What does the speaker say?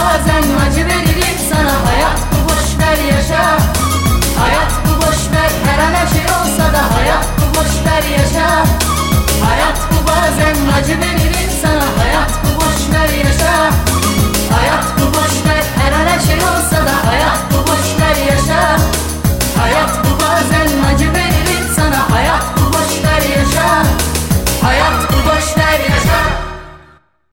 was